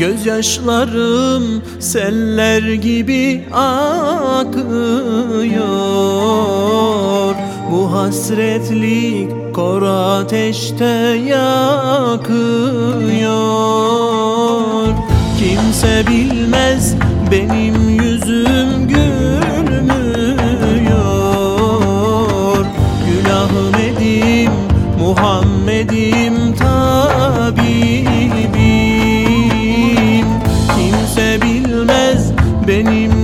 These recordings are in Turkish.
Gözyaşlarım seller gibi akıyor. Bu hasretlik kor ateşte yakıyor. Kimse bilmez benim yüzüm gülmüyor benim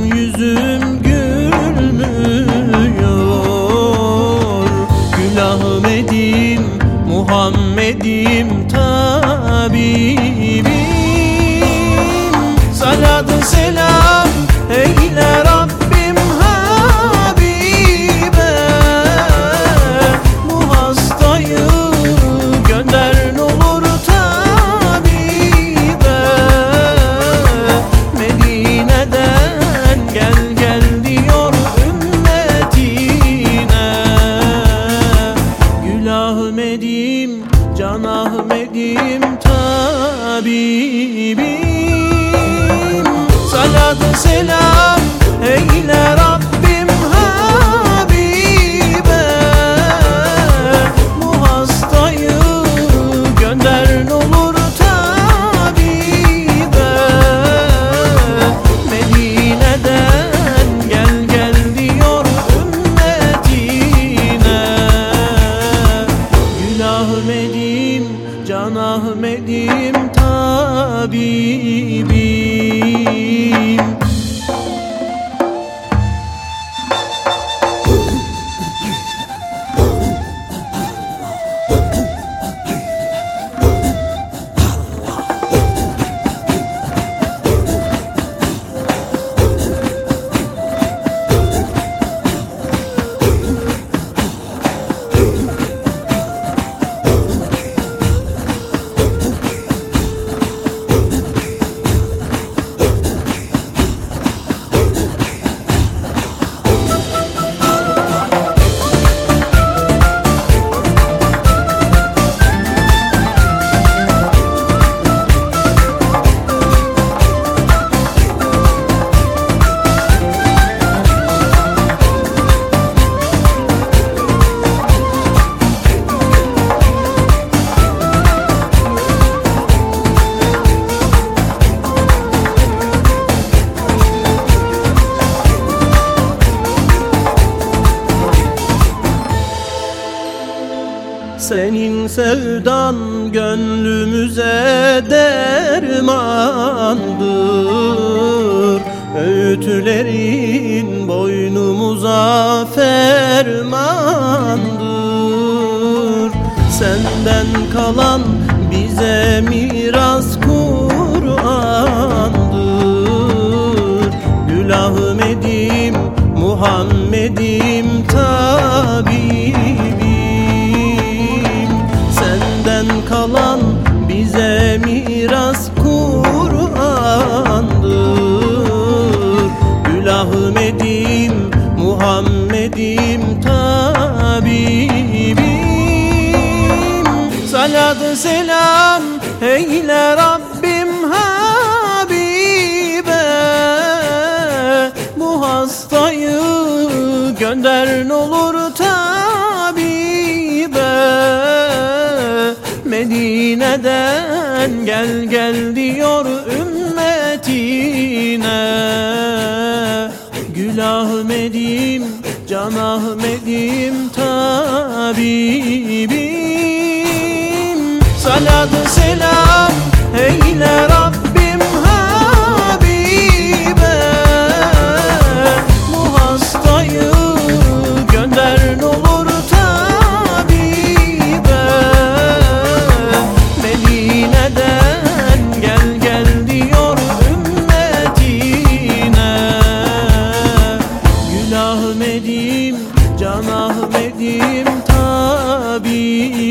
Can Ahmet'im tabibim Salatı selam eyle Rabbim tabibim Senin sevdan gönlümüze dermandır. Öğütlerin boynumuza fermandır. Senden kalan bize miras Kur'an'dır. Gül Ahmet'im, Muhammed'im tabibim selam eyle Rabbim Habibe. Bu hastayı gönder olur tabibe. Medine'den gel gel diyor ümmetine. Gül Ahmet'im, Can Ahmet'im tabibim Salatı selam eyle Rabbim Habibe. Bu hastayı gönder olur tabibe. Medine'den gel gel diyor ümmetine. Gül Ahmet'im, Can Ahmet'im tabibim